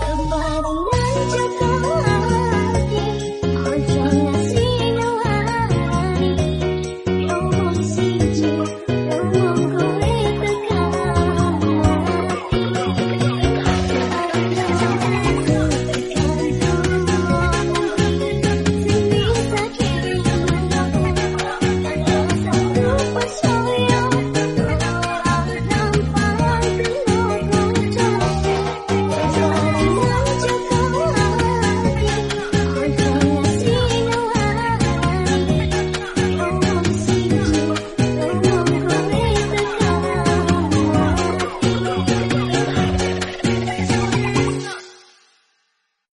Kembali nan